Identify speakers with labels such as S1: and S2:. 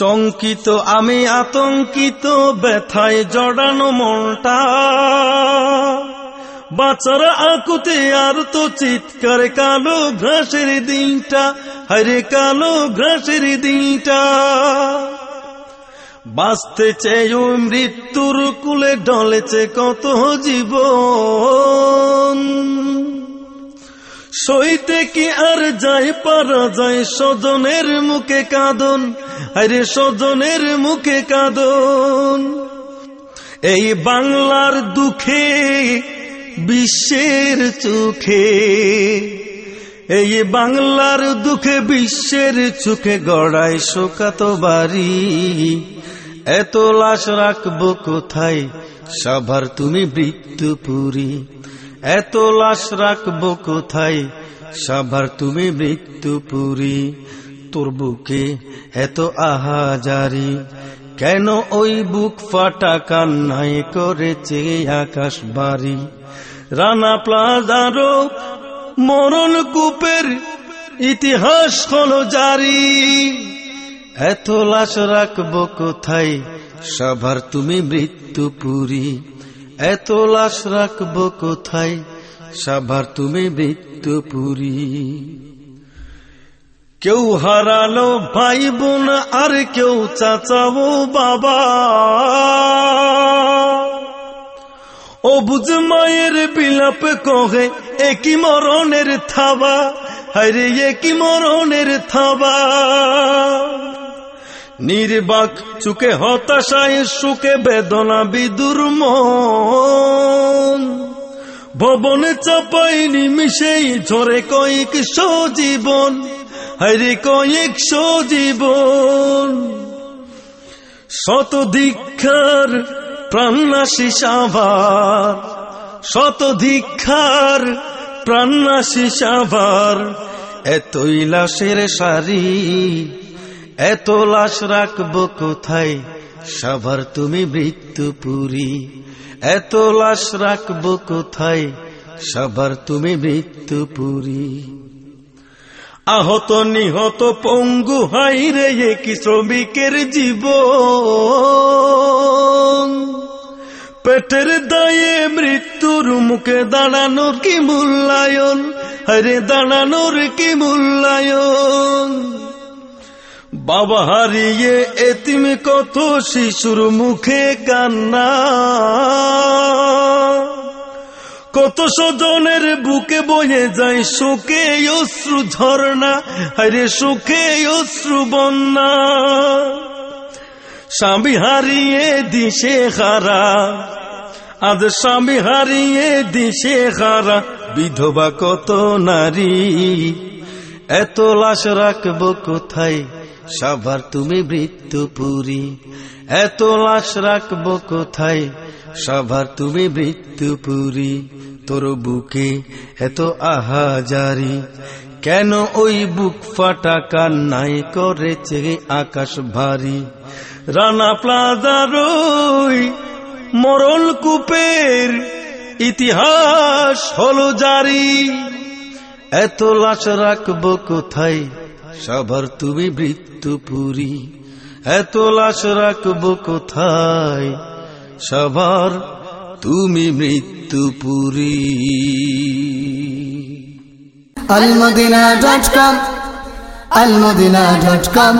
S1: শঙ্কিত, আমি আতঙ্কিত, ব্যথায় জড়ানো মনটা। বাচ্চারা আকুতে আর তো চিৎকার, কালো ঘাসের দিনটা। হরে কালো ঘাসের দিনটা। বাঁচতে চেয়ে মৃত্যুর কুলে ডলেছে কত জীবন। সইতে কি আর যায় পারা যায় স্বজনের মুখে কাঁদন। আরে স্বজনের মুখে কাঁদন। এই বাংলার দুঃখে, বিশ্বের চোখে। এই বাংলার দুঃখে, বিশ্বের চোখে গড়াই শোকাত বাড়ি। এত লাশ রাখব কোথায়? সবার তুমি মৃত্যুপুরী। এত লাশ রাখব কোথায়? সবার তুমি মৃত্যুপুরী। তোর বুকে এত আহাজারি, কেন ওই বুক ফাটা কান্নায় করেছে আকাশ বাড়ি? রানা প্লাজারো মরণ কূপের ইতিহাস হলো জারি। এত লাশ রাখব কোথায়? সবার তুমি মৃত্যুপুরী এত লাশ রাখব কোথায়? সবার তুমি মৃত্যুপুরী কেউ হারালো ভাই বোন আর কেউ চাচাও বাবা। ও বুঝ মায়ের বিলাপ কহে একই মরণের থাবা? হরে একই মরণের থাবা? নির্বাক চুকে হতাশায়, সুখে বেদনা বিদুর মন। ভবনে চাপাই নিমিশেই ঝরে কয়েক সজীবন। হরে কয়েক সজীবন শত দীক্ষার প্রাণনাশী সাভার, শত দীক্ষার প্রাণনাশী সাভার, এতই লাশের সারি, এত লাশ রাখব কোথায়? সবার তুমি মৃত্যুপুরী এত লাশ রাখব কোথায়? সবার তুমি মৃত্যুপুরী আহত নিহত পঙ্গু হাইরে কি শ্রমিকের জীব পেটের দায়ে মৃত্যুর মুখে দাঁড়ানোর কি মূল্যায়ন? হরে দাঁড়ানোর কি মূল্যায়ন? বাবা হারিয়ে এতিম কত শিশুর মুখে কান্না? কত স্বজনের বুকে বয়ে যায় সুখে অশ্রু ঝর্ণা। আরে সুখে অশ্রু বন্যা। স্বামী হারিয়ে দিশে হারা আজ স্বামী হারিয়ে দিশে হারা বিধবা কত নারী। এত লাশ রাখব কোথায়? সবার তুমি মৃত্যু মৃত্যুপুরী এত লাশ রাখব কোথায়? সবার তুমি মৃত্যুপুরী তোর বুকে এত আহাজারি, কেন ওই বুক ফাটা কান্নাই করেছে আকাশ ভারী? রানা প্লাজার মরণ কূপের ইতিহাস হলো জারি। এত লাশ রাখব কোথায়? সবার তুমি মৃত্যুপুরী এত লাশ রাখব কোথায়? সবার তুমি মৃত্যুপুরী
S2: almadina.com almadina.com